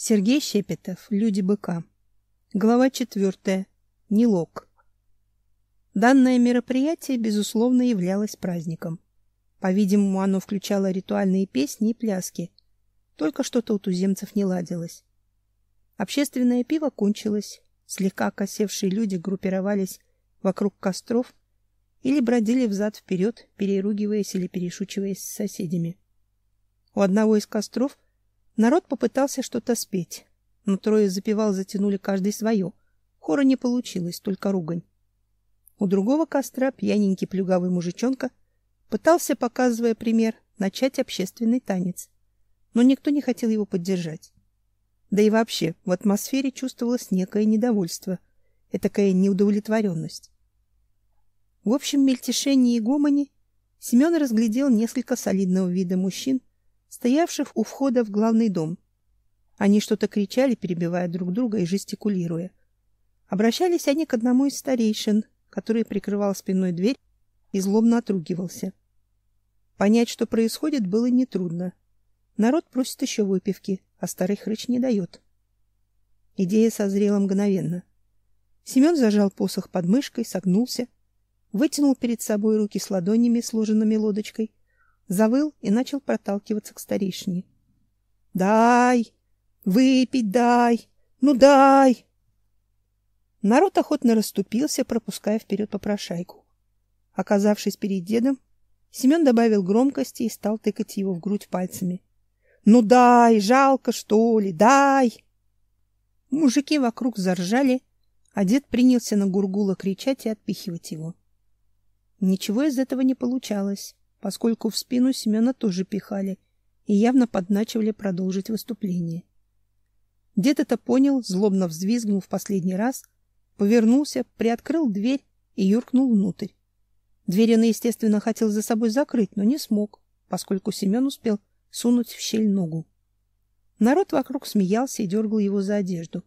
Сергей Щепетов. Люди быка. Глава четвертая. Нилок. Данное мероприятие, безусловно, являлось праздником. По-видимому, оно включало ритуальные песни и пляски. Только что-то у туземцев не ладилось. Общественное пиво кончилось. Слегка косевшие люди группировались вокруг костров или бродили взад-вперед, переругиваясь или перешучиваясь с соседями. У одного из костров народ попытался что-то спеть, но трое запевал затянули каждый свое. Хора не получилось, только ругань. У другого костра пьяненький плюгавый мужичонка пытался, показывая пример, начать общественный танец, но никто не хотел его поддержать. Да и вообще, в атмосфере чувствовалось некое недовольство, этакая неудовлетворенность. В общем мельтешении и гомоне Семен разглядел несколько солидного вида мужчин, стоявших у входа в главный дом. Они что-то кричали, перебивая друг друга и жестикулируя. Обращались они к одному из старейшин, который прикрывал спиной дверь и злобно отругивался. Понять, что происходит, было нетрудно. Народ просит еще выпивки, а старый хрыч не дает. Идея созрела мгновенно. Семен зажал посох под мышкой, согнулся, вытянул перед собой руки с ладонями, сложенными лодочкой, завыл и начал проталкиваться к старейшине. «Дай! Выпить дай! Ну дай!» Народ охотно расступился, пропуская вперед попрошайку. Оказавшись перед дедом, Семен добавил громкости и стал тыкать его в грудь пальцами. «Ну дай! Жалко, что ли? Дай!» Мужики вокруг заржали, а дед принялся на Гургула кричать и отпихивать его. Ничего из этого не получалось, поскольку в спину Семена тоже пихали и явно подначивали продолжить выступление. Дед это понял, злобно взвизгнул в последний раз, повернулся, приоткрыл дверь и юркнул внутрь. Дверь он, естественно, хотел за собой закрыть, но не смог, поскольку Семен успел сунуть в щель ногу. Народ вокруг смеялся и дергал его за одежду.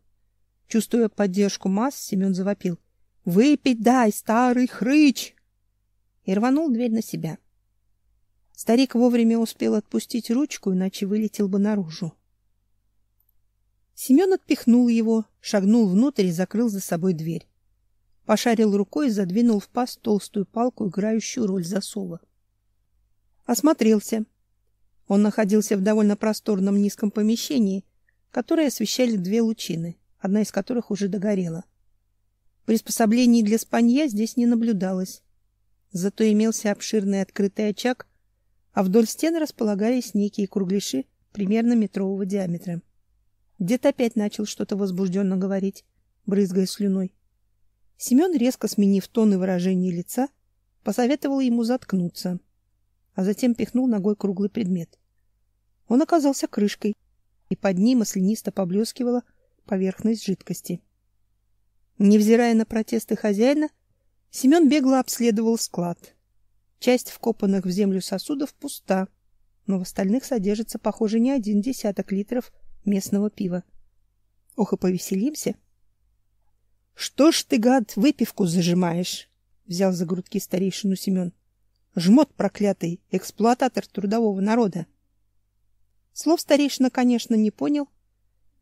Чувствуя поддержку масс, Семен завопил. «Выпить дай, старый хрыч!» И рванул дверь на себя. Старик вовремя успел отпустить ручку, иначе вылетел бы наружу. Семен отпихнул его, шагнул внутрь и закрыл за собой дверь. Пошарил рукой и задвинул в паз толстую палку, играющую роль засова. Осмотрелся. Он находился в довольно просторном низком помещении, которое освещали две лучины, одна из которых уже догорела. Приспособлений для спанья здесь не наблюдалось. Зато имелся обширный открытый очаг, а вдоль стен располагались некие кругляши примерно метрового диаметра. Дед опять начал что-то возбужденно говорить, брызгая слюной. Семен, резко сменив тон и выражение лица, посоветовал ему заткнуться, а затем пихнул ногой круглый предмет. Он оказался крышкой, и под ним маслянисто поблескивала поверхность жидкости. Невзирая на протесты хозяина, Семен бегло обследовал склад. Часть вкопанных в землю сосудов пуста, но в остальных содержится, похоже, не один десяток литров местного пива. Ох и повеселимся. — Что ж ты, гад, выпивку зажимаешь? — взял за грудки старейшину Семен. — Жмот проклятый, эксплуататор трудового народа. Слов старейшина, конечно, не понял,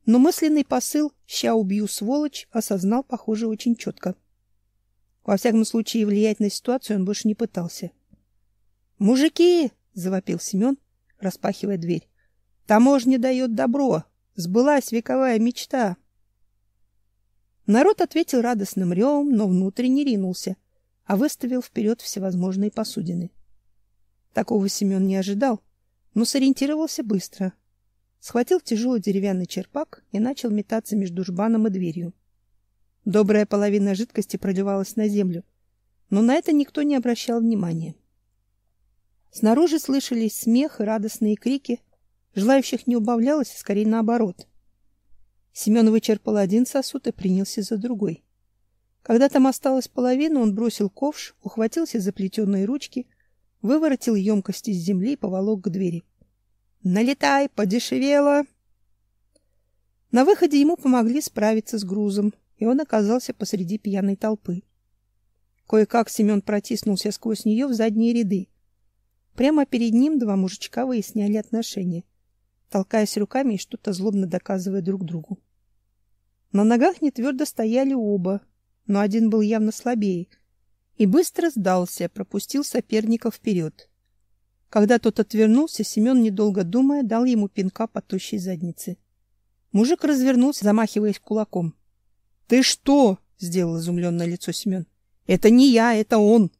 но мысленный посыл «ща убью, сволочь» осознал, похоже, очень четко. Во всяком случае, влиять на ситуацию он больше не пытался. «Мужики!» — завопил Семен, распахивая дверь. «Таможня дает добро! Сбылась вековая мечта!» Народ ответил радостным ревом, но внутренне ринулся, а выставил вперед всевозможные посудины. Такого Семен не ожидал, но сориентировался быстро. Схватил тяжелый деревянный черпак и начал метаться между жбаном и дверью. Добрая половина жидкости проливалась на землю, но на это никто не обращал внимания. Снаружи слышались смех и радостные крики. Желающих не убавлялось, а скорее наоборот. Семен вычерпал один сосуд и принялся за другой. Когда там осталась половина, он бросил ковш, ухватился за плетеные ручки, выворотил емкость из земли и поволок к двери. «Налетай, подешевело!» На выходе ему помогли справиться с грузом, и он оказался посреди пьяной толпы. Кое-как Семен протиснулся сквозь нее в задние ряды. Прямо перед ним два мужичка выясняли отношения. толкаясь руками и что-то злобно доказывая друг другу. На ногах не твердо стояли оба, но один был явно слабее и быстро сдался, пропустил соперника вперед. Когда тот отвернулся, Семен, недолго думая, дал ему пинка по тощей заднице. Мужик развернулся, замахиваясь кулаком. — Ты что? — сделал изумленное лицо Семен. — Это не я, это он.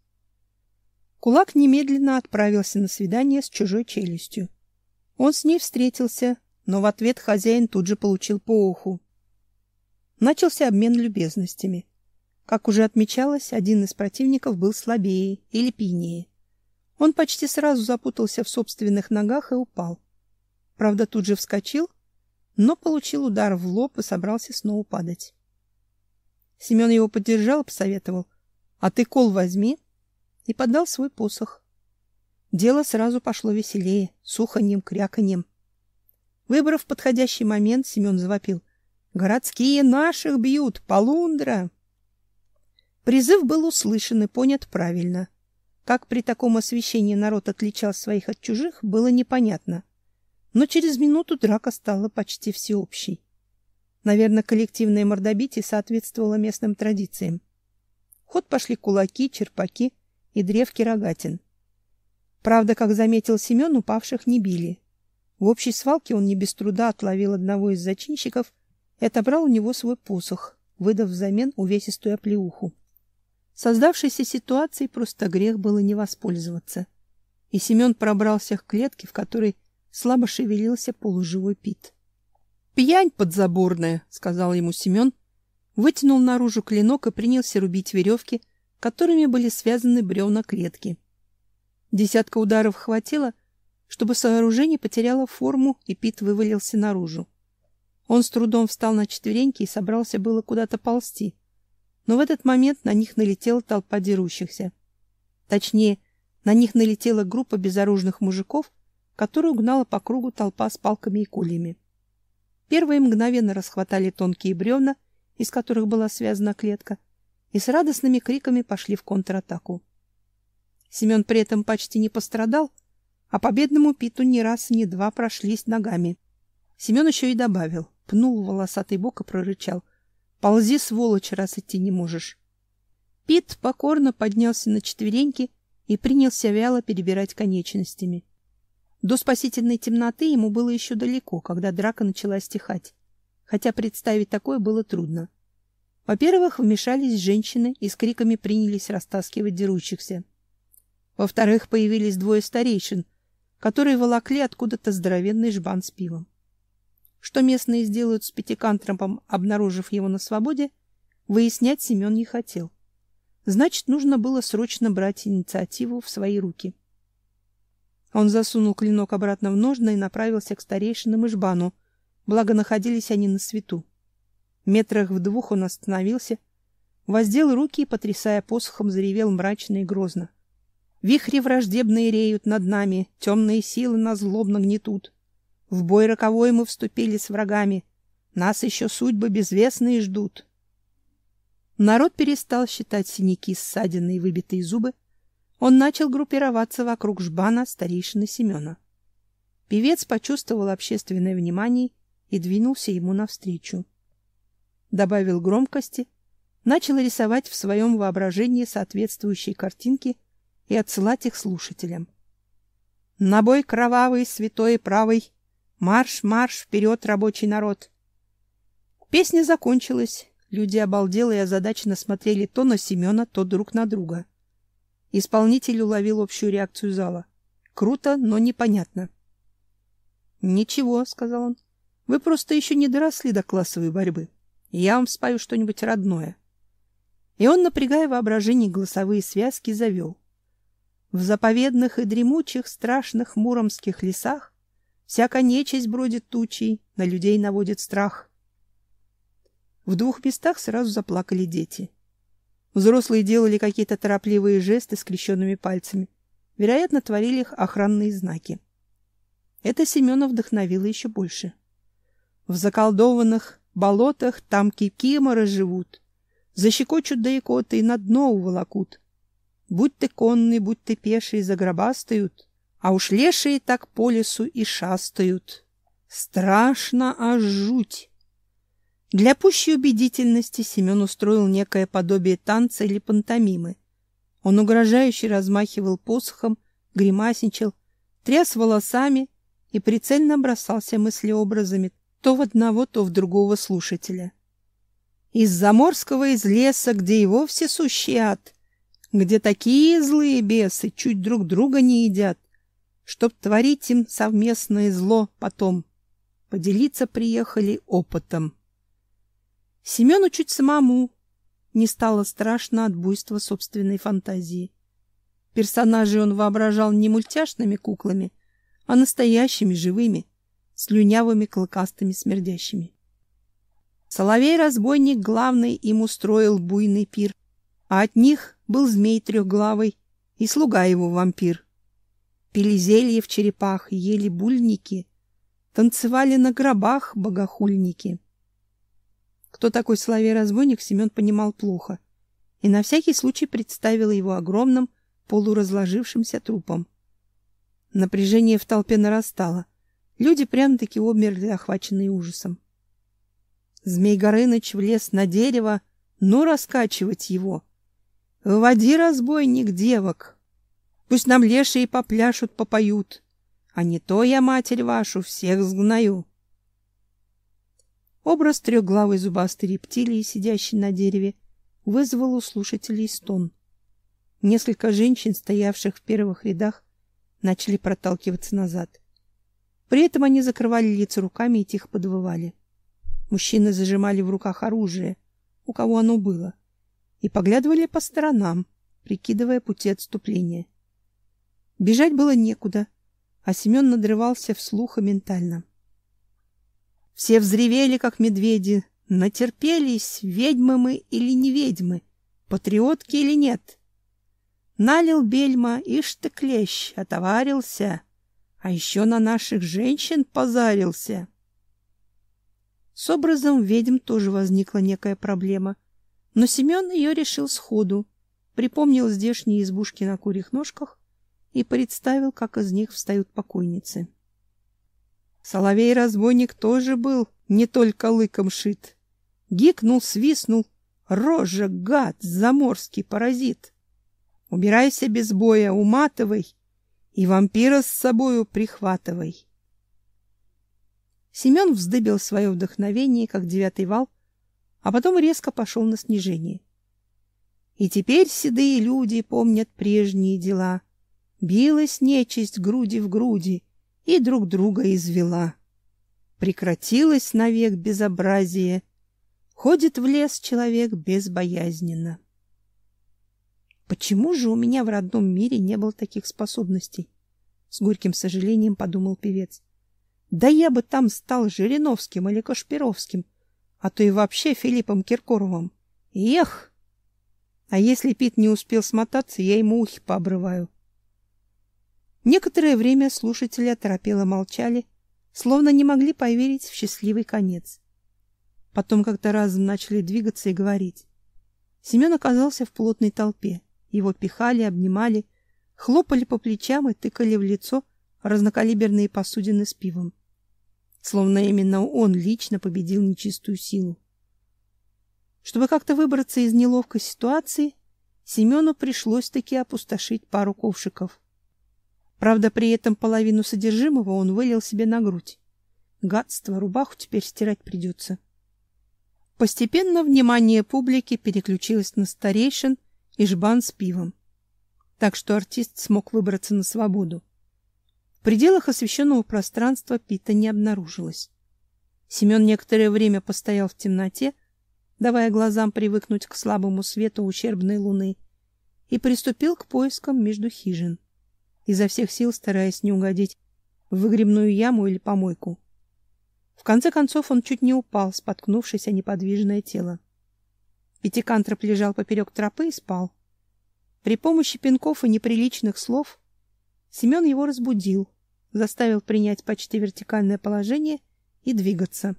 Кулак немедленно отправился на свидание с чужой челюстью. Он с ней встретился, но в ответ хозяин тут же получил по уху. Начался обмен любезностями. Как уже отмечалось, один из противников был слабее или пьянее. Он почти сразу запутался в собственных ногах и упал. Правда, тут же вскочил, но получил удар в лоб и собрался снова падать. Семен его поддержал и посоветовал. — А ты кол возьми. И подал свой посох. Дело сразу пошло веселее, суханьем, кряканьем. Выбрав подходящий момент, Семен завопил. — Городские наших бьют! Полундра! Призыв был услышан и понят правильно. Как при таком освещении народ отличал своих от чужих, было непонятно. Но через минуту драка стала почти всеобщей. Наверное, коллективное мордобитие соответствовало местным традициям. В ход пошли кулаки, черпаки и древки рогатин. Правда, как заметил Семен, упавших не били. В общей свалке он не без труда отловил одного из зачинщиков и отобрал у него свой посох, выдав взамен увесистую оплеуху. Создавшейся ситуацией просто грех было не воспользоваться. И Семен пробрался к клетке, в которой слабо шевелился полуживой Пит. «Пьянь подзаборная», — сказал ему Семен, вытянул наружу клинок и принялся рубить веревки, которыми были связаны бревна клетки. Десятка ударов хватило, чтобы сооружение потеряло форму, и Пит вывалился наружу. Он с трудом встал на четвереньки и собрался было куда-то ползти, но в этот момент на них налетела толпа дерущихся. Точнее, на них налетела группа безоружных мужиков, которую гнала по кругу толпа с палками и кольями. Первые мгновенно расхватали тонкие бревна, из которых была связана клетка, и с радостными криками пошли в контратаку. Семен при этом почти не пострадал, а по бедному Питу ни раз, ни два прошлись ногами. Семен еще и добавил, пнул волосатый бок и прорычал. Ползи, сволочь, раз идти не можешь. Пит покорно поднялся на четвереньки и принялся вяло перебирать конечностями. До спасительной темноты ему было еще далеко, когда драка начала стихать, хотя представить такое было трудно. Во-первых, вмешались женщины и с криками принялись растаскивать дерущихся. Во-вторых, появились двое старейшин, которые волокли откуда-то здоровенный жбан с пивом. Что местные сделают с пятикантропом, обнаружив его на свободе, выяснять Семен не хотел. Значит, нужно было срочно брать инициативу в свои руки. Он засунул клинок обратно в ножны и направился к старейшинам и жбану, благо находились они на свету. Метрах в двух он остановился, воздел руки и, потрясая посохом, заревел мрачно и грозно. «Вихри враждебные реют над нами, темные силы нас злобно гнетут. В бой роковой мы вступили с врагами. Нас еще судьбы безвестные ждут. Народ перестал считать синяки, ссадины и выбитые зубы. Он начал группироваться вокруг жбана старейшины Семена. Певец почувствовал общественное внимание и двинулся ему навстречу. Добавил громкости, начал рисовать в своем воображении соответствующие картинки и отсылать их слушателям. На бой кровавый, святой и правый, Марш, марш, вперед, рабочий народ! Песня закончилась. Люди обалдело и озадаченно смотрели то на Семена, то друг на друга. Исполнитель уловил общую реакцию зала. Круто, но непонятно. «Ничего», — сказал он, — «вы просто еще не доросли до классовой борьбы. Я вам спою что-нибудь родное». И он, напрягая воображение, голосовые связки завел. В заповедных и дремучих страшных муромских лесах Всяка нечисть бродит тучей, на людей наводит страх. В двух местах сразу заплакали дети. Взрослые делали какие-то торопливые жесты скрещенными пальцами. Вероятно, творили их охранные знаки. Это Семена вдохновило еще больше. В заколдованных болотах там кикиморы живут. Защекочут да икоты и на дно уволокут. Будь ты конный, будь ты пеший, загробастают. А уж лешие так по лесу и шастают. Страшно аж жуть. Для пущей убедительности Семен устроил некое подобие танца или пантомимы. Он угрожающе размахивал посохом, гримасничал, тряс волосами и прицельно бросался мыслеобразами то в одного, то в другого слушателя. Из заморского из леса, где и вовсе сущий ад, где такие злые бесы чуть друг друга не едят, чтоб творить им совместное зло потом. Поделиться приехали опытом. Семену чуть самому не стало страшно от буйства собственной фантазии. Персонажей он воображал не мультяшными куклами, а настоящими, живыми, слюнявыми, клыкастыми, смердящими. Соловей-разбойник главный им устроил буйный пир, а от них был змей трехглавый и слуга его вампир. Пили зелье в черепах, ели бульники, танцевали на гробах богохульники. Кто такой соловей-разбойник, Семен понимал плохо, и на всякий случай представил его огромным, полуразложившимся трупом. Напряжение в толпе нарастало. Люди прямо-таки обмерли, охваченные ужасом. Змей Горыныч влез на дерево, но раскачивать его. Выводи, разбойник, девок. Пусть нам лешие попляшут, попоют. А не то я, матерь вашу, всех сгною. Образ трехглавой зубастой рептилии, сидящей на дереве, вызвал у слушателей стон. Несколько женщин, стоявших в первых рядах, начали проталкиваться назад. При этом они закрывали лица руками и тихо подвывали. Мужчины зажимали в руках оружие, у кого оно было, и поглядывали по сторонам, прикидывая пути отступления. Бежать было некуда, а Семен надрывался вслух и ментально. Все взревели, как медведи, натерпелись, ведьмы мы или не ведьмы, патриотки или нет. Налил бельма, ишь ты клещ, отоварился, а еще на наших женщин позарился. С образом ведьм тоже возникла некая проблема, но Семен ее решил сходу, припомнил здешние избушки на курьих ножках и представил, как из них встают покойницы. Соловей-разбойник тоже был не только лыком шит. Гикнул, свистнул. Рожа, гад, заморский паразит. Убирайся без боя, уматывай, и вампира с собою прихватывай. Семен вздыбил свое вдохновение, как девятый вал, а потом резко пошел на снижение. И теперь седые люди помнят прежние дела. Билась нечисть груди в груди и друг друга извела. Прекратилось навек безобразие. Ходит в лес человек безбоязненно. Почему же у меня в родном мире не было таких способностей? С горьким сожалением подумал певец. Да я бы там стал Жириновским или Кашпировским, а то и вообще Филиппом Киркоровым. Эх! А если Пит не успел смотаться, я ему ухи пообрываю. Некоторое время слушатели оторопело молчали, словно не могли поверить в счастливый конец. Потом как-то разом начали двигаться и говорить. Семен оказался в плотной толпе. Его пихали, обнимали, хлопали по плечам и тыкали в лицо разнокалиберные посудины с пивом словно именно он лично победил нечистую силу. Чтобы как-то выбраться из неловкой ситуации, Семену пришлось таки опустошить пару ковшиков. Правда, при этом половину содержимого он вылил себе на грудь. Гадство, рубаху теперь стирать придется. Постепенно внимание публики переключилось на старейшин и жбан с пивом. Так что артист смог выбраться на свободу. В пределах освещенного пространства Пита не обнаружилось. Семен некоторое время постоял в темноте, давая глазам привыкнуть к слабому свету ущербной луны, и приступил к поискам между хижин, изо всех сил стараясь не угодить в выгребную яму или помойку. В конце концов он чуть не упал, споткнувшись о неподвижное тело. Пятикантроп лежал поперек тропы и спал. При помощи пинков и неприличных слов Семен его разбудил, заставил принять почти вертикальное положение и двигаться.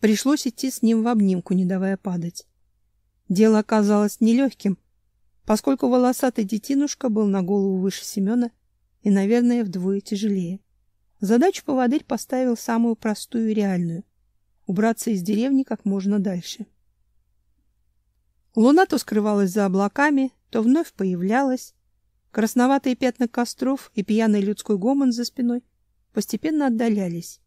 Пришлось идти с ним в обнимку, не давая падать. Дело оказалось нелегким, поскольку волосатый детинушка был на голову выше Семена и, наверное, вдвое тяжелее. Задачу поводырь поставил самую простую и реальную — убраться из деревни как можно дальше. Луна то скрывалась за облаками, то вновь появлялась. Красноватые пятна костров и пьяный людской гомон за спиной постепенно отдалялись.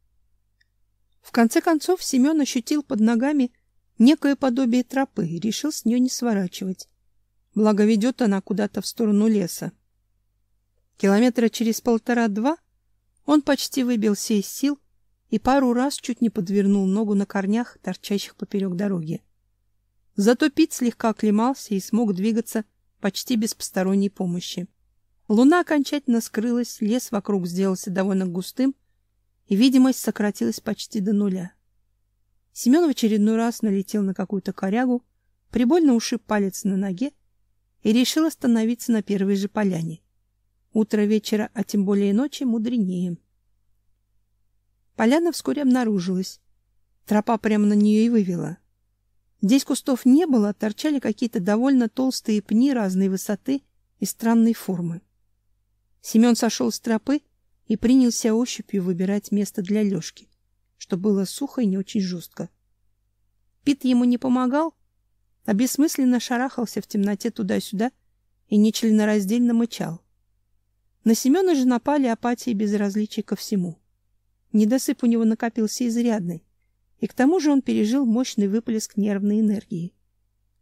В конце концов Семен ощутил под ногами некое подобие тропы и решил с нее не сворачивать. Благо ведет она куда-то в сторону леса. Километра через полтора-два он почти выбился из сил и пару раз чуть не подвернул ногу на корнях, торчащих поперек дороги. Зато Пит слегка оклемался и смог двигаться почти без посторонней помощи. Луна окончательно скрылась, лес вокруг сделался довольно густым, и видимость сократилась почти до нуля. Семен в очередной раз налетел на какую-то корягу, прибольно ушиб палец на ноге и решил остановиться на первой же поляне. Утро вечера, а тем более ночи, мудренее. Поляна вскоре обнаружилась. Тропа прямо на нее и вывела. Здесь кустов не было, торчали какие-то довольно толстые пни разной высоты и странной формы. Семен сошел с тропы и принялся ощупью выбирать место для лёжки, что было сухо и не очень жестко. Пит ему не помогал, а бессмысленно шарахался в темноте туда-сюда и нечленораздельно мычал. На Семена же напали апатия и безразличие ко всему. Недосып у него накопился изрядный, и к тому же он пережил мощный выплеск нервной энергии.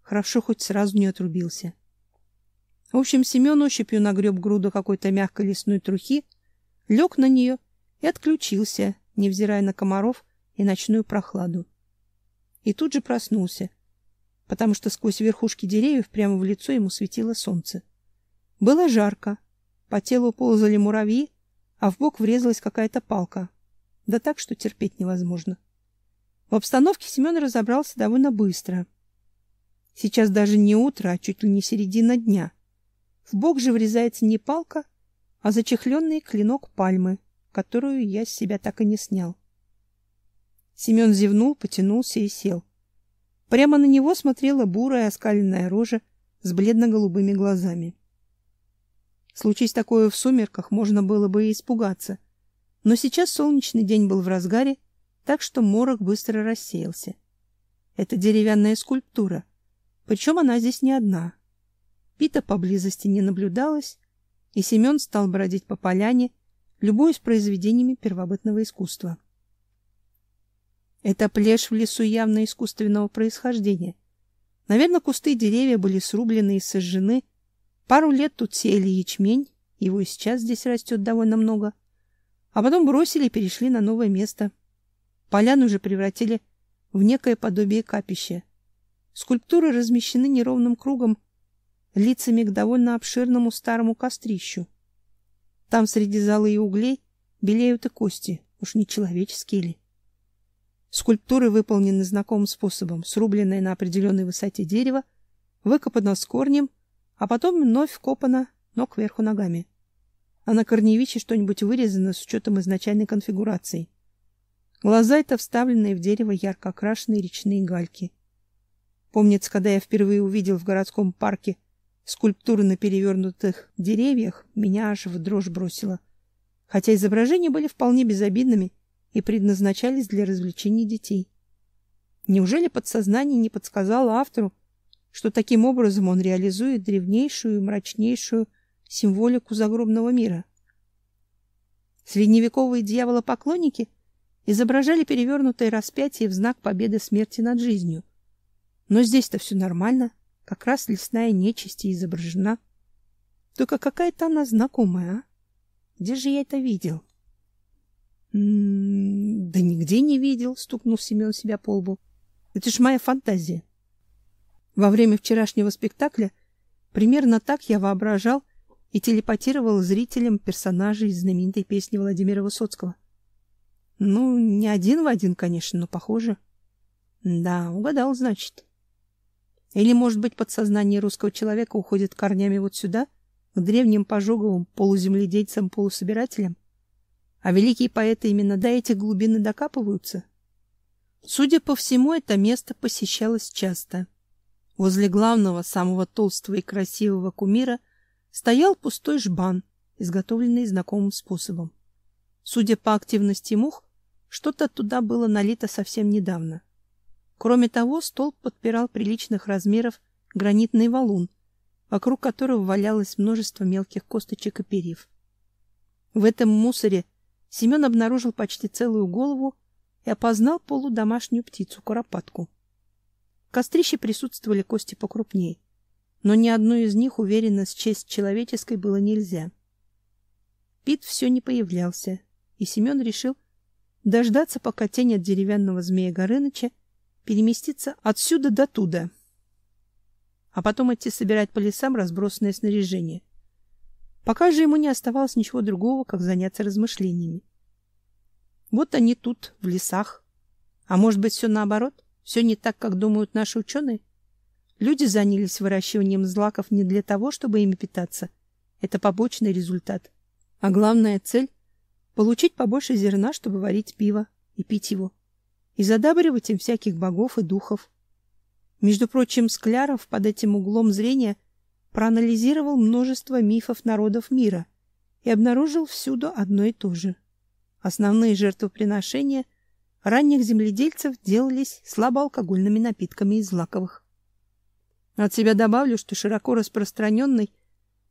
Хорошо хоть сразу не отрубился. В общем, Семен ощупью нагреб груду какой-то мягкой лесной трухи, лег на нее и отключился, невзирая на комаров и ночную прохладу. И тут же проснулся, потому что сквозь верхушки деревьев прямо в лицо ему светило солнце. Было жарко, по телу ползали муравьи, а в бок врезалась какая-то палка. Да так, что терпеть невозможно. В обстановке Семен разобрался довольно быстро. Сейчас даже не утро, а чуть ли не середина дня. В бок же врезается не палка, а зачехленный клинок пальмы, которую я с себя так и не снял. Семен зевнул, потянулся и сел. Прямо на него смотрела бурая оскаленная рожа с бледно-голубыми глазами. Случись такое в сумерках, можно было бы и испугаться. Но сейчас солнечный день был в разгаре, так что морок быстро рассеялся. Это деревянная скульптура, причем она здесь не одна. Пита поблизости не наблюдалось, и Семен стал бродить по поляне, любуясь произведениями первобытного искусства. Это плешь в лесу явно искусственного происхождения. Наверное, кусты и деревья были срублены и сожжены. Пару лет тут сеяли ячмень, его и сейчас здесь растет довольно много. А потом бросили и перешли на новое место — Поляну уже превратили в некое подобие капища. Скульптуры размещены неровным кругом, лицами к довольно обширному старому кострищу. Там среди золы и углей белеют и кости, уж не человеческие ли. Скульптуры выполнены знакомым способом. Срубленное на определенной высоте дерево, выкопано с корнем, а потом вновь вкопано, но кверху ногами. А на корневище что-нибудь вырезано с учетом изначальной конфигурации. Глаза это вставленные в дерево ярко окрашенные речные гальки. Помнится, когда я впервые увидел в городском парке скульптуры на перевернутых деревьях, меня аж в дрожь бросило. Хотя изображения были вполне безобидными и предназначались для развлечений детей. Неужели подсознание не подсказало автору, что таким образом он реализует древнейшую и мрачнейшую символику загробного мира? Средневековые дьяволопоклонники изображали перевернутое распятие в знак победы смерти над жизнью. Но здесь-то все нормально, как раз лесная нечисть изображена. Только какая-то она знакомая, а? Где же я это видел? М -м да нигде не видел, стукнул Семен себя по лбу. Это ж моя фантазия. Во время вчерашнего спектакля примерно так я воображал и телепатировал зрителям персонажей из знаменитой песни Владимира Высоцкого. Ну, не один в один, конечно, но похоже. Да, угадал, значит. Или, может быть, подсознание русского человека уходит корнями вот сюда, к древним пожоговым полуземледельцам-полусобирателям? А великие поэты именно до этих глубин и докапываются? Судя по всему, это место посещалось часто. Возле главного, самого толстого и красивого кумира стоял пустой жбан, изготовленный знакомым способом. Судя по активности мух, что-то туда было налито совсем недавно. Кроме того, столб подпирал приличных размеров гранитный валун, вокруг которого валялось множество мелких косточек и перьев. В этом мусоре Семен обнаружил почти целую голову и опознал полудомашнюю птицу-куропатку. В кострище присутствовали кости покрупнее, но ни одной из них уверенно счесть человеческой было нельзя. Пит все не появлялся, и Семен решил дождаться, пока тень от деревянного змея Горыныча переместится отсюда до туда, а потом идти собирать по лесам разбросанное снаряжение. Пока же ему не оставалось ничего другого, как заняться размышлениями. Вот они тут, в лесах. А может быть, все наоборот? Все не так, как думают наши ученые? Люди занялись выращиванием злаков не для того, чтобы ими питаться. Это побочный результат. А главная цель — получить побольше зерна, чтобы варить пиво и пить его. И задабривать им всяких богов и духов. Между прочим, Скляров под этим углом зрения проанализировал множество мифов народов мира и обнаружил всюду одно и то же. Основные жертвоприношения ранних земледельцев делались слабоалкогольными напитками из злаковых. От себя добавлю, что широко распространенной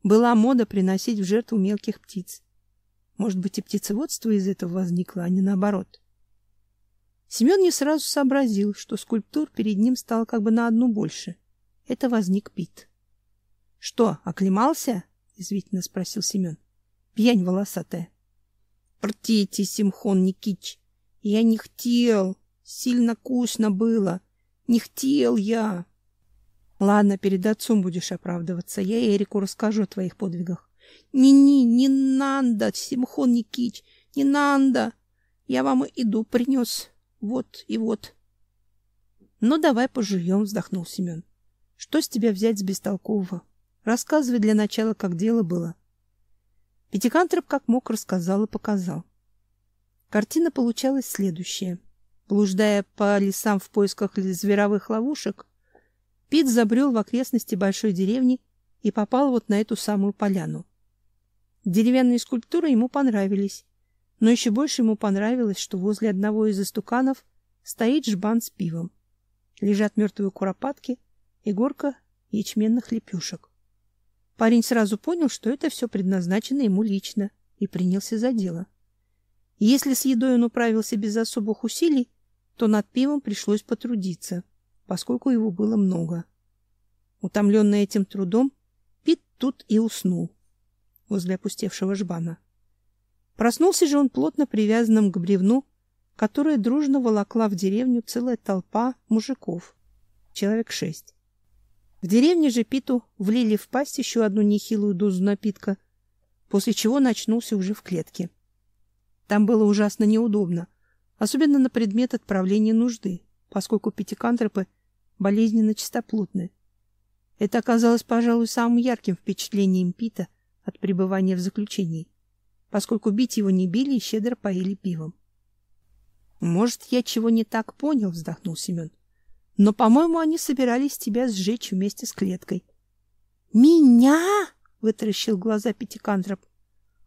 была мода приносить в жертву мелких птиц. Может быть, и птицеводство из этого возникло, а не наоборот. Семен не сразу сообразил, что скульптур перед ним стало как бы на одну больше. Это возник Пит. — Что, оклемался? — извительно спросил Семен. — Пьянь волосатая. — Пртите, Симхон Никич, я не хотел, сильно вкусно было. Не хотел я. — Ладно, перед отцом будешь оправдываться. Я Эрику расскажу о твоих подвигах. Не-не, не надо, Симхон Никич, не надо. Я вам иду принес. Вот и вот. Ну, давай пожуем, вздохнул Семен. Что с тебя взять с бестолкового? Рассказывай для начала, как дело было. Пятикантроп как мог рассказал и показал. Картина получалась следующая. Блуждая по лесам в поисках зверовых ловушек, Пит забрел в окрестности большой деревни и попал вот на эту самую поляну. Деревянные скульптуры ему понравились, но еще больше ему понравилось, что возле одного из истуканов стоит жбан с пивом. Лежат мертвые куропатки и горка ячменных лепешек. Парень сразу понял, что это все предназначено ему лично, и принялся за дело. Если с едой он управился без особых усилий, то над пивом пришлось потрудиться, поскольку его было много. Утомленный этим трудом, Пит тут и уснул возле опустевшего жбана. Проснулся же он плотно привязанным к бревну, которое дружно волокла в деревню целая толпа мужиков, человек шесть. В деревне же Питу влили в пасть еще одну нехилую дозу напитка, после чего начнулся уже в клетке. Там было ужасно неудобно, особенно на предмет отправления нужды, поскольку пятикантропы болезненно чистоплотны. Это оказалось, пожалуй, самым ярким впечатлением Пита от пребывания в заключении поскольку бить его не били и щедро поили пивом. Может, я чего не так понял, вздохнул Семен. Но, по-моему, они собирались тебя сжечь вместе с клеткой. Меня? вытаращил глаза Пятикантроп.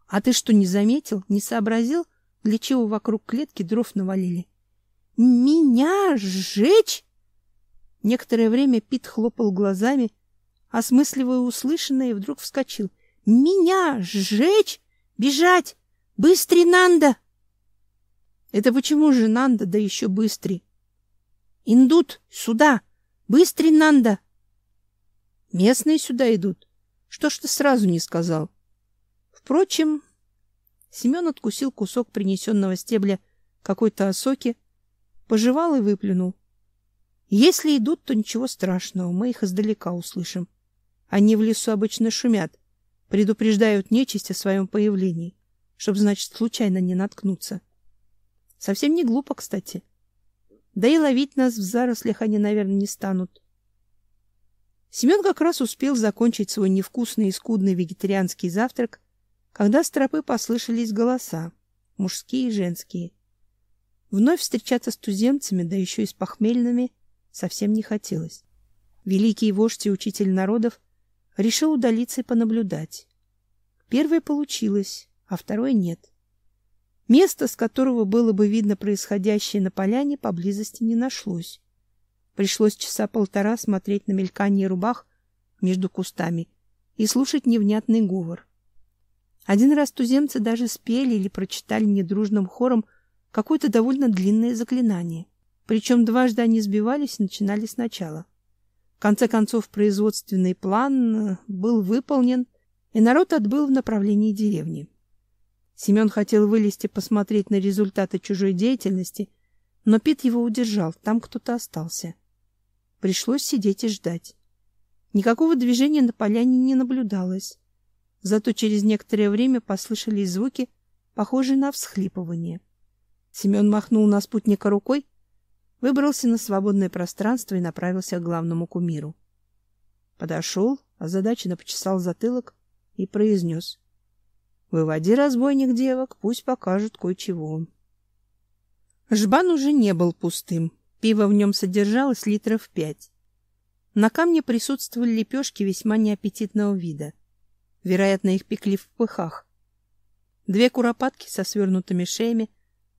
А ты что, не заметил, не сообразил, для чего вокруг клетки дров навалили? Меня сжечь? Некоторое время Пит хлопал глазами, осмысливая услышанное, и вдруг вскочил. Меня сжечь? Бежать! Быстрей, Нанда! Это почему же Нанда, да еще быстрей? Индут, сюда! Быстрей, Нанда! Местные сюда идут. Что ж ты сразу не сказал? Впрочем, Семен откусил кусок принесенного стебля какой-то осоки, пожевал и выплюнул. Если идут, то ничего страшного, мы их издалека услышим. Они в лесу обычно шумят, предупреждают нечисть о своем появлении, чтобы, значит, случайно не наткнуться. Совсем не глупо, кстати. Да и ловить нас в зарослях они, наверное, не станут. Семен как раз успел закончить свой невкусный и скудный вегетарианский завтрак, когда с тропы послышались голоса, мужские и женские. Вновь встречаться с туземцами, да еще и с похмельными, совсем не хотелось. Великий вождь и учитель народов решил удалиться и понаблюдать. Первое получилось, а второе нет. Места, с которого было бы видно происходящее на поляне, поблизости не нашлось. Пришлось часа полтора смотреть на мелькание рубах между кустами и слушать невнятный говор. Один раз туземцы даже спели или прочитали недружным хором какое-то довольно длинное заклинание. Причем дважды они сбивались и начинали сначала. Конце концов, производственный план э, был выполнен, и народ отбыл в направлении деревни. Семен хотел вылезти посмотреть на результаты чужой деятельности, но Пит его удержал, там кто-то остался. Пришлось сидеть и ждать. Никакого движения на поляне не наблюдалось. Зато через некоторое время послышались звуки, похожие на всхлипывание. Семен махнул на спутника рукой, выбрался на свободное пространство и направился к главному кумиру. Подошел, озадаченно почесал затылок и произнес. — Выводи, разбойник, девок, пусть покажут кое-чего. Жбан уже не был пустым. Пиво в нем содержалось литров пять. На камне присутствовали лепешки весьма неаппетитного вида. Вероятно, их пекли в пыхах. Две куропатки со свернутыми шеями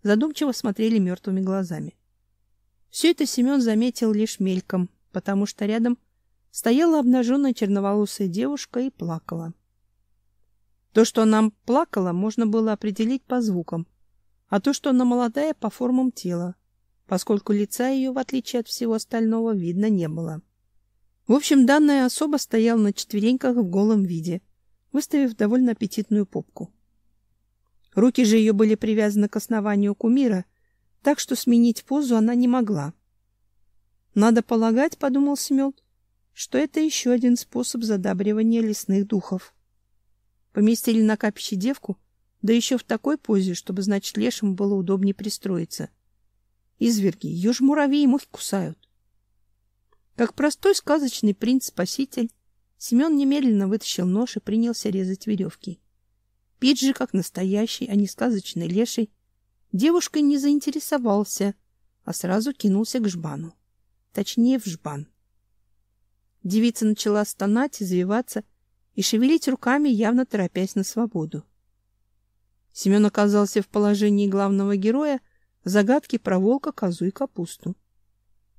задумчиво смотрели мертвыми глазами. Все это Семен заметил лишь мельком, потому что рядом стояла обнаженная черноволосая девушка и плакала. То, что она плакала, можно было определить по звукам, а то, что она молодая, по формам тела, поскольку лица ее, в отличие от всего остального, видно не было. В общем, данная особа стояла на четвереньках в голом виде, выставив довольно аппетитную попку. Руки же ее были привязаны к основанию кумира, так что сменить позу она не могла. Надо полагать, подумал Семен, что это еще один способ задабривания лесных духов. Поместили на капище девку, да еще в такой позе, чтобы, значит, лешему было удобнее пристроиться. Изверги, ее ж муравьи и мухи кусают. Как простой сказочный принц-спаситель, Семен немедленно вытащил нож и принялся резать веревки. Пить же, как настоящий, а не сказочный леший, девушкой не заинтересовался, а сразу кинулся к жбану. Точнее, в жбан. Девица начала стонать, извиваться и шевелить руками, явно торопясь на свободу. Семен оказался в положении главного героя загадки про волка, козу и капусту.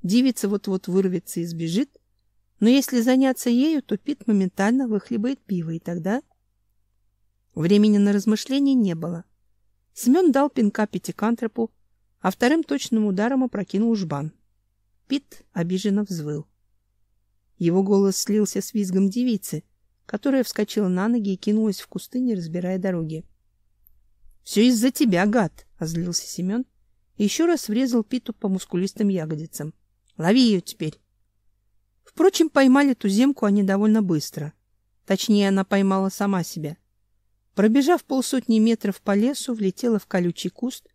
Девица вот-вот вырвется и сбежит, но если заняться ею, то Пит моментально выхлебает пиво, и тогда... Времени на размышления не было. Семен дал пинка пятикантропу, а вторым точным ударом опрокинул жбан. Пит обиженно взвыл. Его голос слился с визгом девицы, которая вскочила на ноги и кинулась в кусты, не разбирая дороги. — Все из-за тебя, гад! — озлился Семен и еще раз врезал Питу по мускулистым ягодицам. — Лови ее теперь! Впрочем, поймали туземку они довольно быстро. Точнее, она поймала сама себя. Пробежав полсотни метров по лесу, влетела в колючий куст,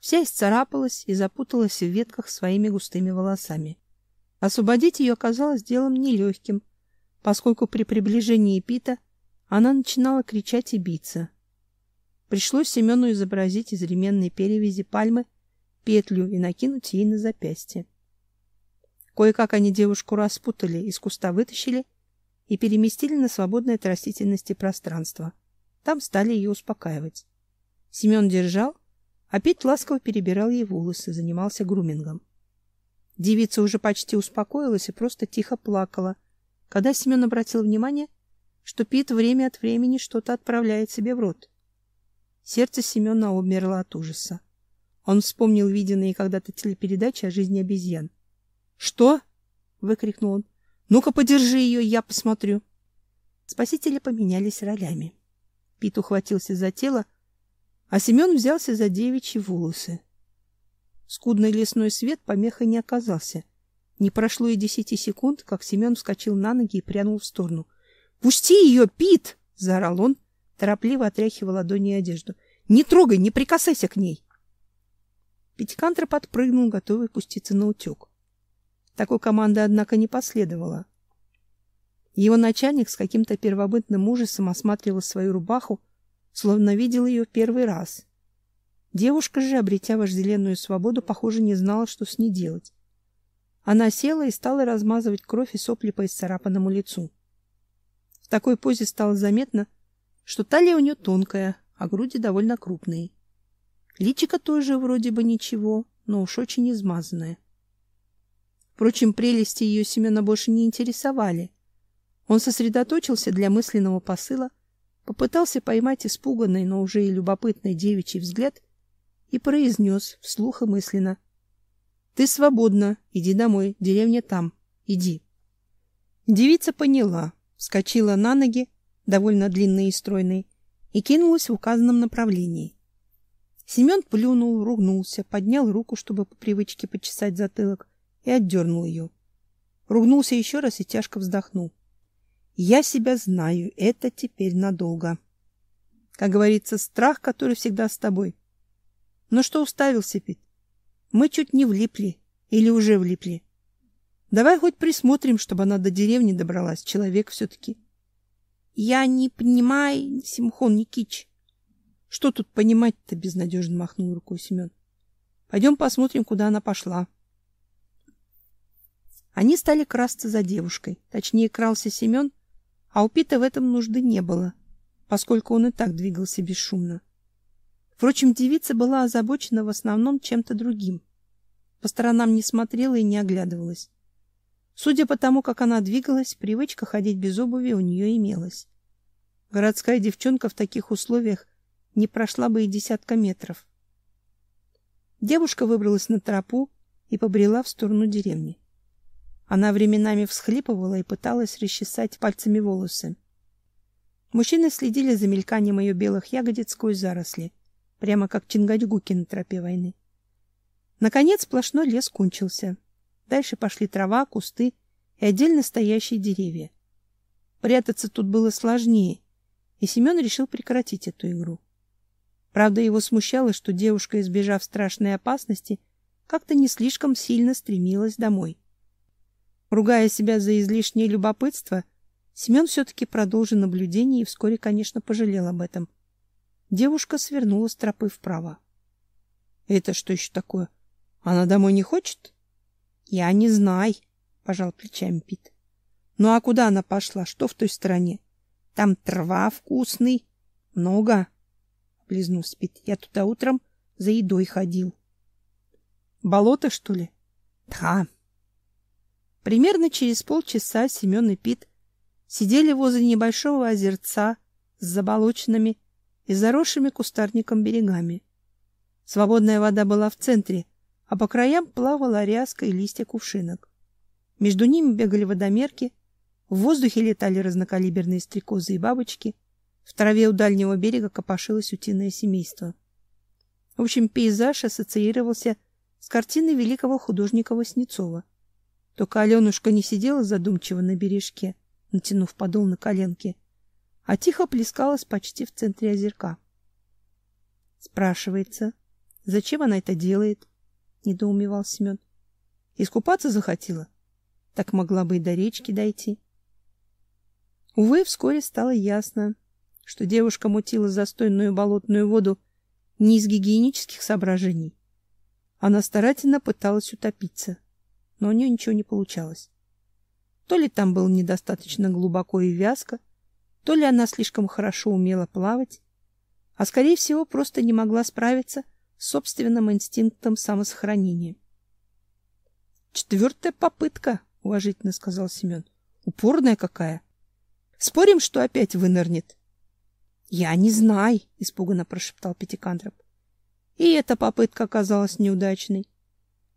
вся исцарапалась и запуталась в ветках своими густыми волосами. Освободить ее оказалось делом нелегким — поскольку при приближении Пита она начинала кричать и биться. Пришлось Семену изобразить из ременной перевязи пальмы петлю и накинуть ей на запястье. Кое-как они девушку распутали, из куста вытащили и переместили на свободное от растительности пространство. Там стали ее успокаивать. Семен держал, а Пит ласково перебирал ей волосы, занимался грумингом. Девица уже почти успокоилась и просто тихо плакала, когда Семен обратил внимание, что Пит время от времени что-то отправляет себе в рот. Сердце Семена обмерло от ужаса. Он вспомнил виденные когда-то телепередачи о жизни обезьян. «Что?» — выкрикнул он. «Ну-ка, подержи ее, я посмотрю». Спасители поменялись ролями. Пит ухватился за тело, а Семен взялся за девичьи волосы. Скудный лесной свет помехой не оказался — не прошло и десяти секунд, как Семен вскочил на ноги и прянул в сторону. «Пусти ее, Пит!» — заорал он, торопливо отряхивая ладони и одежду. «Не трогай, не прикасайся к ней!» Пятикантр подпрыгнул, готовый пуститься на утек. Такой команды, однако, не последовало. Его начальник с каким-то первобытным ужасом осматривал свою рубаху, словно видел ее первый раз. Девушка же, обретя вожделенную свободу, похоже, не знала, что с ней делать. Она села и стала размазывать кровь и сопли по исцарапанному лицу. В такой позе стало заметно, что талия у нее тонкая, а груди довольно крупные. Личико тоже вроде бы ничего, но уж очень измазанное. Впрочем, прелести ее Семена больше не интересовали. Он сосредоточился для мысленного посыла, попытался поймать испуганный, но уже и любопытный девичий взгляд и произнес вслух и мысленно. — Ты свободна, иди домой, деревня там, иди. Девица поняла, вскочила на ноги, довольно длинные и стройные, и кинулась в указанном направлении. Семен плюнул, ругнулся, поднял руку, чтобы по привычке почесать затылок, и отдернул ее. Ругнулся еще раз и тяжко вздохнул. Я себя знаю, это теперь надолго. Как говорится, страх, который всегда с тобой. Но что уставился пить? Мы чуть не влипли или уже влипли. Давай хоть присмотрим, чтобы она до деревни добралась, человек все-таки. Я не понимаю, Симхон Никич. Что тут понимать-то, безнадежно махнул рукой Семен. Пойдем посмотрим, куда она пошла. Они стали красться за девушкой. Точнее, крался Семен, а у Пита в этом нужды не было, поскольку он и так двигался бесшумно. Впрочем, девица была озабочена в основном чем-то другим. По сторонам не смотрела и не оглядывалась. Судя по тому, как она двигалась, привычка ходить без обуви у нее имелась. Городская девчонка в таких условиях не прошла бы и десятка метров. Девушка выбралась на тропу и побрела в сторону деревни. Она временами всхлипывала и пыталась расчесать пальцами волосы. Мужчины следили за мельканием ее белых ягодиц сквозь заросли, прямо как чингачгуки на тропе войны. Наконец сплошной лес кончился. Дальше пошли трава, кусты и отдельно стоящие деревья. Прятаться тут было сложнее, и Семен решил прекратить эту игру. Правда, его смущало, что девушка, избежав страшной опасности, как-то не слишком сильно стремилась домой. Ругая себя за излишнее любопытство, Семен все-таки продолжил наблюдение и вскоре, конечно, пожалел об этом. Девушка свернула с тропы вправо. — Это что еще такое? Она домой не хочет? — Я не знаю, — пожал плечами Пит. — Ну а куда она пошла? Что в той стороне? Там трава вкусный. Много. — облизнулся Пит. — Я туда утром за едой ходил. — Болото, что ли? — Да. Примерно через полчаса Семен и Пит сидели возле небольшого озерца с заболоченными и заросшими кустарником берегами. Свободная вода была в центре, а по краям плавала ряска и листья кувшинок. Между ними бегали водомерки, в воздухе летали разнокалиберные стрекозы и бабочки, в траве у дальнего берега копошилось утиное семейство. В общем, пейзаж ассоциировался с картиной великого художника Васнецова — только Аленушка не сидела задумчиво на бережке, натянув подол на коленки, а тихо плескалась почти в центре озерка. Спрашивается, зачем она это делает? недоумевал Семен. Искупаться захотела? Так могла бы и до речки дойти. Увы, вскоре стало ясно, что девушка мутила застойную болотную воду не из гигиенических соображений. Она старательно пыталась утопиться но у нее ничего не получалось. То ли там было недостаточно глубоко и вязко, то ли она слишком хорошо умела плавать, а, скорее всего, просто не могла справиться с собственным инстинктом самосохранения. «Четвертая попытка», — уважительно сказал Семен. «Упорная какая. Спорим, что опять вынырнет?» «Я не знаю», — испуганно прошептал Пятикантроп. И эта попытка оказалась неудачной.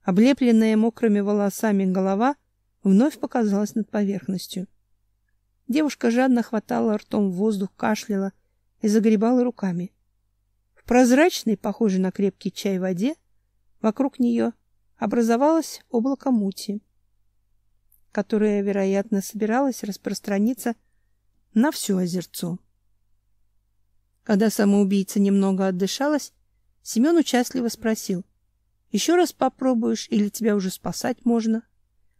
Облепленная мокрыми волосами голова вновь показалась над поверхностью. Девушка жадно хватала ртом воздух, кашляла и загребала руками. В прозрачной, похожей на крепкий чай воде, вокруг нее образовалось облако мути, которое, вероятно, собиралось распространиться на все озерцо. Когда самоубийца немного отдышалась, Семен участливо спросил — еще раз попробуешь или тебя уже спасать можно?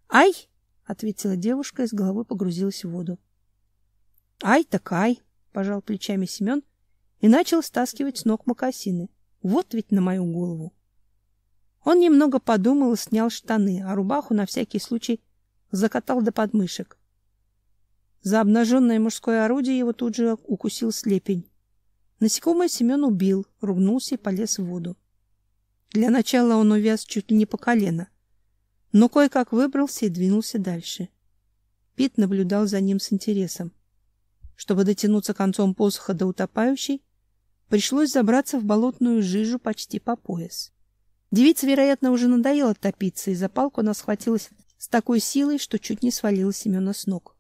Ай, ответила девушка и с головой погрузилась в воду. Ай, так ай, пожал плечами Семен и начал стаскивать с ног мокасины. Вот ведь на мою голову. Он немного подумал и снял штаны, а рубаху на всякий случай закатал до подмышек. За обнаженное мужское орудие его тут же укусил слепень. Насекомое Семен убил, ругнулся и полез в воду. Для начала он увяз чуть ли не по колено, но кое-как выбрался и двинулся дальше. Пит наблюдал за ним с интересом. Чтобы дотянуться концом посоха до утопающей, пришлось забраться в болотную жижу почти по пояс. Девица, вероятно, уже надоело топиться, и за палку она схватилась с такой силой, что чуть не свалила Семена с ног.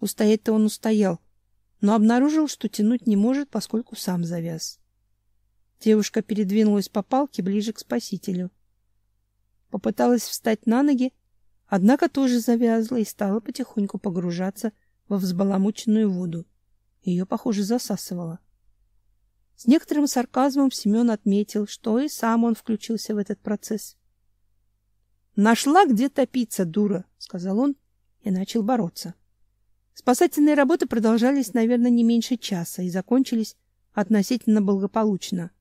Устоять-то он устоял, но обнаружил, что тянуть не может, поскольку сам завяз. Девушка передвинулась по палке ближе к спасителю. Попыталась встать на ноги, однако тоже завязла и стала потихоньку погружаться во взбаламученную воду. Ее, похоже, засасывало. С некоторым сарказмом Семен отметил, что и сам он включился в этот процесс. «Нашла, где топиться, дура!» — сказал он и начал бороться. Спасательные работы продолжались, наверное, не меньше часа и закончились относительно благополучно.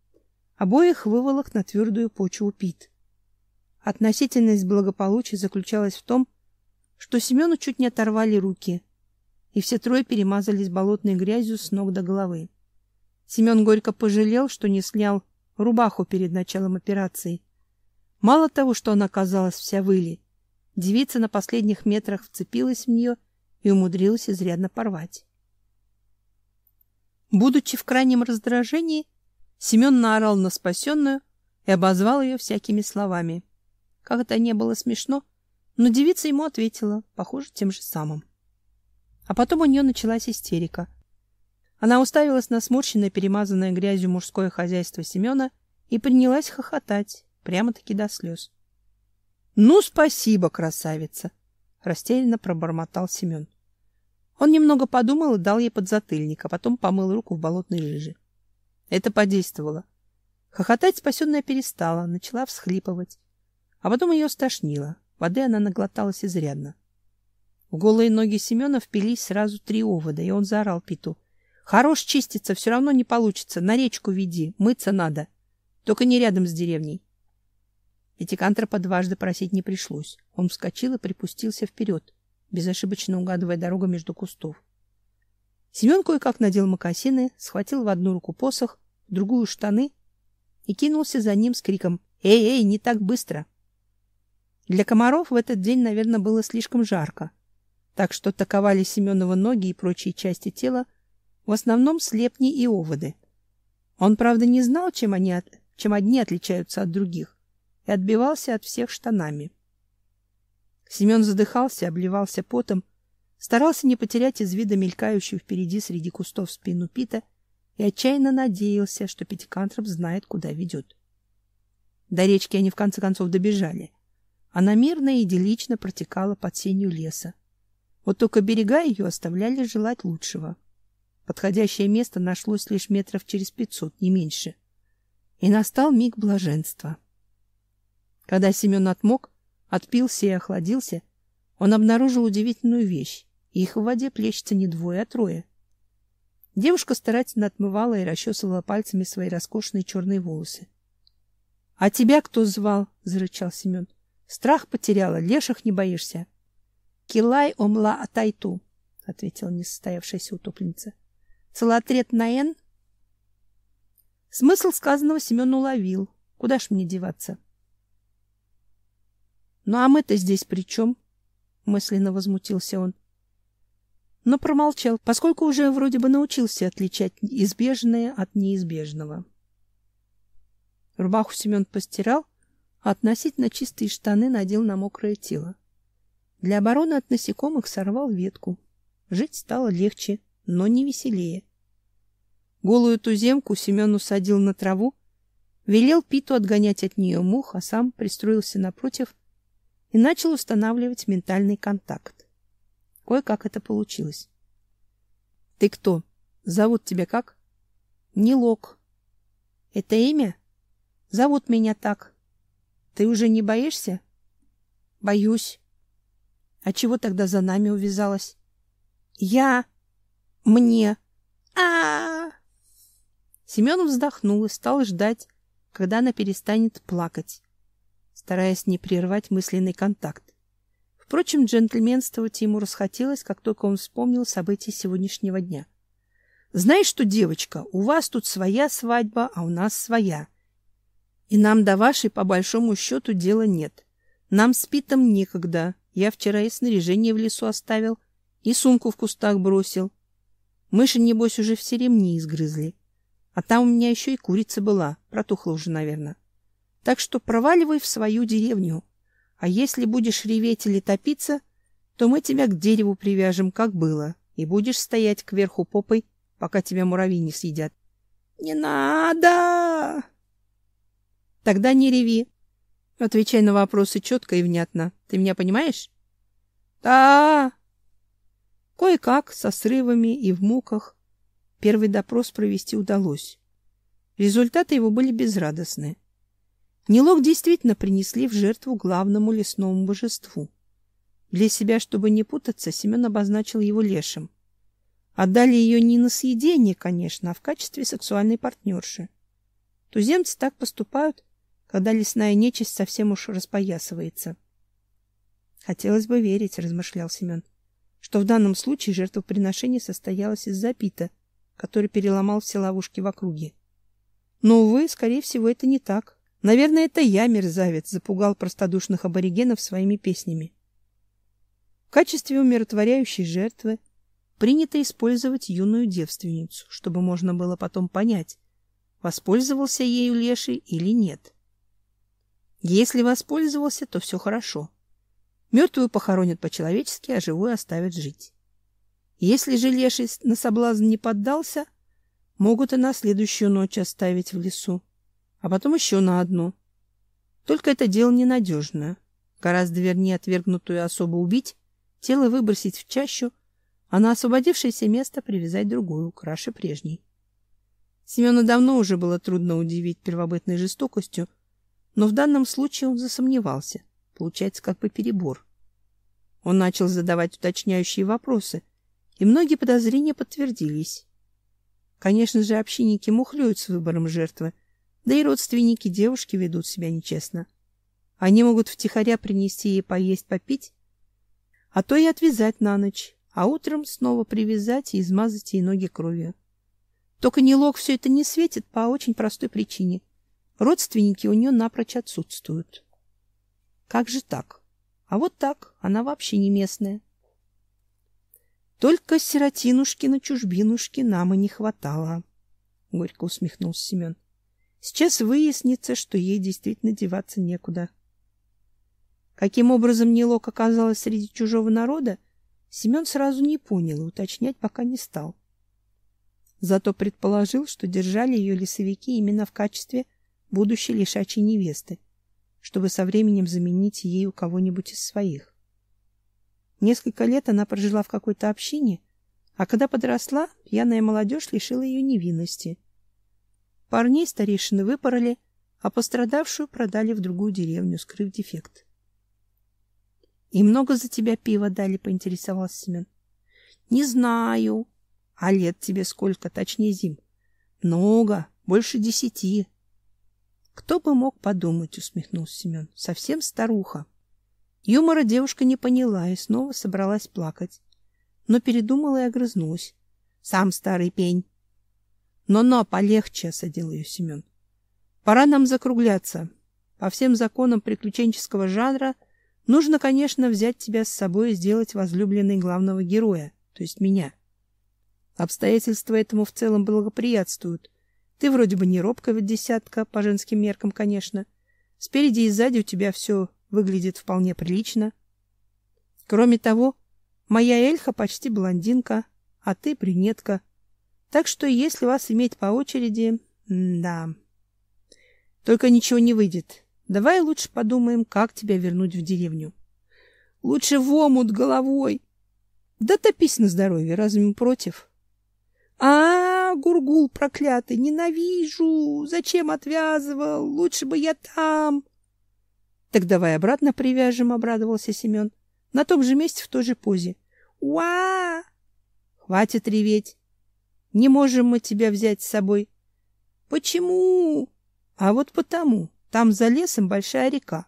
Обоих выволок на твердую почву Пит. Относительность благополучия заключалась в том, что Семену чуть не оторвали руки, и все трое перемазались болотной грязью с ног до головы. Семен горько пожалел, что не снял рубаху перед началом операции. Мало того, что она оказалась вся выли, девица на последних метрах вцепилась в нее и умудрилась изрядно порвать. Будучи в крайнем раздражении, Семен наорал на спасенную и обозвал ее всякими словами. Как это не было смешно, но девица ему ответила, похоже, тем же самым. А потом у нее началась истерика. Она уставилась на сморщенное, перемазанное грязью мужское хозяйство Семена и принялась хохотать, прямо-таки до слез. — Ну, спасибо, красавица! — растерянно пробормотал Семен. Он немного подумал и дал ей подзатыльник, а потом помыл руку в болотной жиже. Это подействовало. Хохотать спасенная перестала, начала всхлипывать. А потом ее стошнило. Воды она наглоталась изрядно. В голые ноги Семена впились сразу три овода, и он заорал Питу. — Хорош чиститься, все равно не получится. На речку веди, мыться надо. Только не рядом с деревней. Этикантропа дважды просить не пришлось. Он вскочил и припустился вперед безошибочно угадывая дорогу между кустов. Семен кое-как надел мокасины, схватил в одну руку посох, в другую штаны и кинулся за ним с криком «Эй, эй, не так быстро!». Для комаров в этот день, наверное, было слишком жарко, так что таковали Семенова ноги и прочие части тела, в основном слепни и оводы. Он, правда, не знал, чем они от... чем одни отличаются от других, и отбивался от всех штанами. Семен задыхался, обливался потом, старался не потерять из вида мелькающую впереди среди кустов спину Пита и отчаянно надеялся, что Пятикантроп знает, куда ведет. До речки они в конце концов добежали. Она мирно и идиллично протекала под сенью леса. Вот только берега ее оставляли желать лучшего. Подходящее место нашлось лишь метров через пятьсот, не меньше. И настал миг блаженства. Когда Семен отмок, отпился и охладился, он обнаружил удивительную вещь. Их в воде плещется не двое, а трое. Девушка старательно отмывала и расчесывала пальцами свои роскошные черные волосы. — А тебя кто звал? — зарычал Семен. — Страх потеряла, леших не боишься. — Килай омла атайту, — ответила несостоявшаяся утопленница. — Целотрет наэн? Смысл сказанного Семен уловил. Куда ж мне деваться? Ну а мы-то здесь при чем? Мысленно возмутился он. Но промолчал, поскольку уже вроде бы научился отличать избежное от неизбежного. Рубаху Семен постирал, а относительно чистые штаны надел на мокрое тело. Для обороны от насекомых сорвал ветку. Жить стало легче, но не веселее. Голую туземку Семен усадил на траву, велел Питу отгонять от нее мух, а сам пристроился напротив и начал устанавливать ментальный контакт. Кое-как это получилось. — Ты кто? Зовут тебя как? — Нилок. — Это имя? — Зовут меня так. — Ты уже не боишься? — Боюсь. — А чего тогда за нами увязалась? — Я... Мне... а, Семен вздохнул и стал ждать, когда она перестанет плакать стараясь не прервать мысленный контакт. Впрочем, джентльменствовать ему расхотелось, как только он вспомнил события сегодняшнего дня. «Знаешь что, девочка, у вас тут своя свадьба, а у нас своя. И нам до вашей, по большому счету, дела нет. Нам с Питом некогда. Я вчера и снаряжение в лесу оставил, и сумку в кустах бросил. Мыши, небось, уже все ремни изгрызли. А там у меня еще и курица была, протухла уже, наверное. Так что проваливай в свою деревню. А если будешь реветь или топиться, то мы тебя к дереву привяжем, как было, и будешь стоять кверху попой, пока тебя муравьи не съедят. — Не надо! — Тогда не реви. Отвечай на вопросы четко и внятно. Ты меня понимаешь? — Да. Кое-как, со срывами и в муках, первый допрос провести удалось. Результаты его были безрадостны. Нелог действительно принесли в жертву главному лесному божеству. Для себя, чтобы не путаться, Семен обозначил его лешим. Отдали ее не на съедение, конечно, а в качестве сексуальной партнерши. Туземцы так поступают, когда лесная нечисть совсем уж распоясывается. Хотелось бы верить, размышлял Семен, что в данном случае жертвоприношение состоялось из запита, который переломал все ловушки в округе. Но, увы, скорее всего, это не так. Наверное, это я, мерзавец, запугал простодушных аборигенов своими песнями. В качестве умиротворяющей жертвы принято использовать юную девственницу, чтобы можно было потом понять, воспользовался ею леший или нет. Если воспользовался, то все хорошо. Мертвую похоронят по-человечески, а живую оставят жить. Если же леший на соблазн не поддался, могут и на следующую ночь оставить в лесу, а потом еще на одну. Только это дело ненадежное. Гораздо вернее отвергнутую особу убить, тело выбросить в чащу — а на освободившееся место привязать другую, краше прежней. Семену давно уже было трудно удивить первобытной жестокостью, но в данном случае он засомневался. Получается как бы перебор. Он начал задавать уточняющие вопросы, и многие подозрения подтвердились. Конечно же, общинники мухлюют с выбором жертвы, да и родственники девушки ведут себя нечестно. Они могут втихаря принести ей поесть-попить, а то и отвязать на ночь, а утром снова привязать и измазать ей ноги кровью. Только Нелок все это не светит по очень простой причине. Родственники у нее напрочь отсутствуют. Как же так? А вот так, она вообще не местная. Только сиротинушки на чужбинушке нам и не хватало, — горько усмехнулся Семен. Сейчас выяснится, что ей действительно деваться некуда. Каким образом Нелок оказалась среди чужого народа, Семен сразу не понял и уточнять пока не стал. Зато предположил, что держали ее лесовики именно в качестве будущей лишачей невесты, чтобы со временем заменить ей у кого-нибудь из своих. Несколько лет она прожила в какой-то общине, а когда подросла, пьяная молодежь лишила ее невинности. Парней старейшины выпороли, а пострадавшую продали в другую деревню, скрыв дефект. И много за тебя пива дали, поинтересовался Семен. Не знаю. А лет тебе сколько, точнее зим? Много, больше десяти. Кто бы мог подумать, усмехнулся Семен. Совсем старуха. Юмора девушка не поняла и снова собралась плакать. Но передумала и огрызнулась. Сам старый пень. Но-но, полегче, осадил ее Семен. Пора нам закругляться. По всем законам приключенческого жанра Нужно, конечно, взять тебя с собой и сделать возлюбленной главного героя, то есть меня. Обстоятельства этому в целом благоприятствуют. Ты вроде бы не робкая десятка, по женским меркам, конечно. Спереди и сзади у тебя все выглядит вполне прилично. Кроме того, моя Эльха почти блондинка, а ты брюнетка. Так что если вас иметь по очереди, да. Только ничего не выйдет. Давай лучше подумаем, как тебя вернуть в деревню. Лучше в омут головой. Да топись на здоровье, разве мы против? А, -а, а, гургул проклятый, ненавижу. Зачем отвязывал? Лучше бы я там. Так давай обратно привяжем, обрадовался Семен. На том же месте в той же позе. Уа! Хватит реветь. Не можем мы тебя взять с собой. Почему? А вот потому. Там за лесом большая река,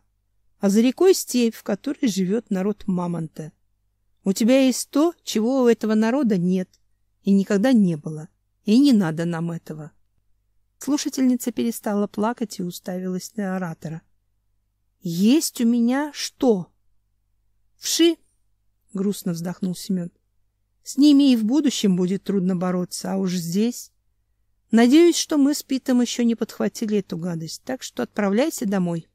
а за рекой степь, в которой живет народ мамонта. У тебя есть то, чего у этого народа нет и никогда не было, и не надо нам этого. Слушательница перестала плакать и уставилась на оратора. Есть у меня что? Вши, грустно вздохнул Семен. С ними и в будущем будет трудно бороться, а уж здесь Надеюсь, что мы с Питом еще не подхватили эту гадость, так что отправляйся домой.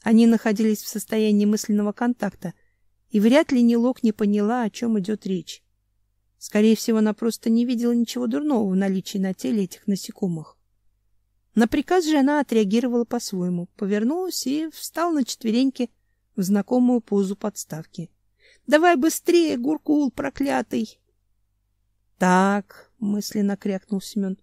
Они находились в состоянии мысленного контакта, и вряд ли Нилок не поняла, о чем идет речь. Скорее всего, она просто не видела ничего дурного в наличии на теле этих насекомых. На приказ же она отреагировала по-своему, повернулась и встала на четвереньки в знакомую позу подставки. Давай быстрее, Гуркул проклятый. Так, мысленно крякнул Семен.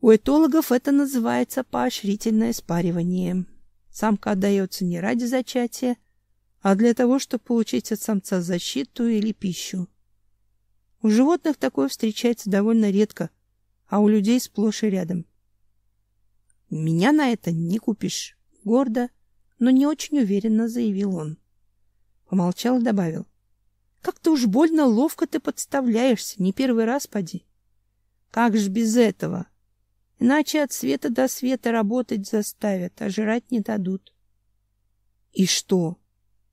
У этологов это называется поощрительное спаривание. Самка отдается не ради зачатия, а для того, чтобы получить от самца защиту или пищу. У животных такое встречается довольно редко, а у людей сплошь и рядом. Меня на это не купишь, гордо, но не очень уверенно заявил он. Помолчал и добавил: как-то уж больно ловко ты подставляешься, не первый раз поди. Как ж без этого? Иначе от света до света работать заставят, а жрать не дадут. — И что?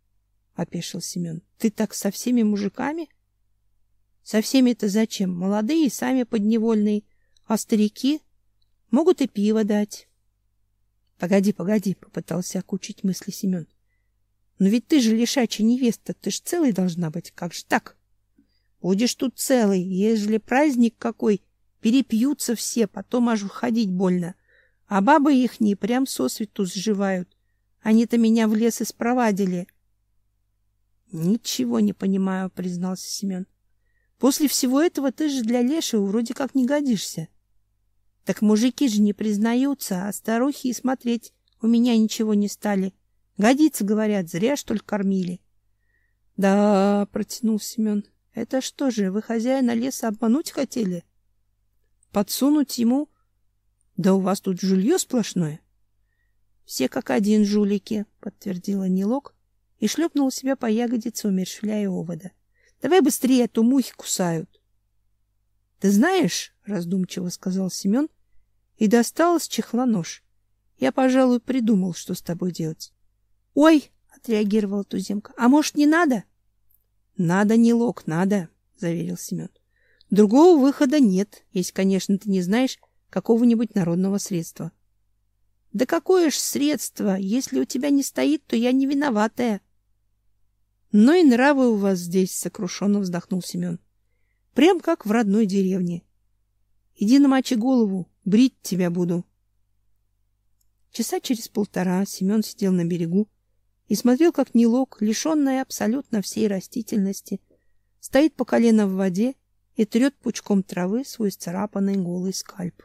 — опешил Семен. — Ты так со всеми мужиками? — Со всеми-то зачем? Молодые и сами подневольные, а старики могут и пиво дать. — Погоди, погоди, — попытался окучить мысли Семен. — но ведь ты же лишачья невеста, ты ж целой должна быть. Как же так? Будешь тут целый, ежели праздник какой, перепьются все, потом аж уходить больно. А бабы их не прям сосвету сживают. Они-то меня в лес испровадили. Ничего не понимаю, признался Семен. После всего этого ты же для Лешего вроде как не годишься. Так мужики же не признаются, а старухи и смотреть у меня ничего не стали. Годится, говорят, зря что ли кормили. Да, протянул Семен. Это что же, вы хозяина леса обмануть хотели? Подсунуть ему? Да у вас тут жулье сплошное. Все как один жулики, подтвердила Нилок и шлепнула себя по ягодице, умерщвляя овода. Давай быстрее, а то мухи кусают. Ты знаешь, раздумчиво сказал Семен и достал из чехла нож. Я, пожалуй, придумал, что с тобой делать. Ой, отреагировала туземка. А может, не надо? Надо, не лог, надо, заверил Семен. Другого выхода нет, если, конечно, ты не знаешь какого-нибудь народного средства. Да какое ж средство? Если у тебя не стоит, то я не виноватая. Но и нравы у вас здесь, сокрушенно вздохнул Семен. Прям как в родной деревне. Иди намочи голову, брить тебя буду. Часа через полтора Семен сидел на берегу и смотрел, как Нилок, лишенная абсолютно всей растительности, стоит по колено в воде и трет пучком травы свой сцарапанный голый скальп.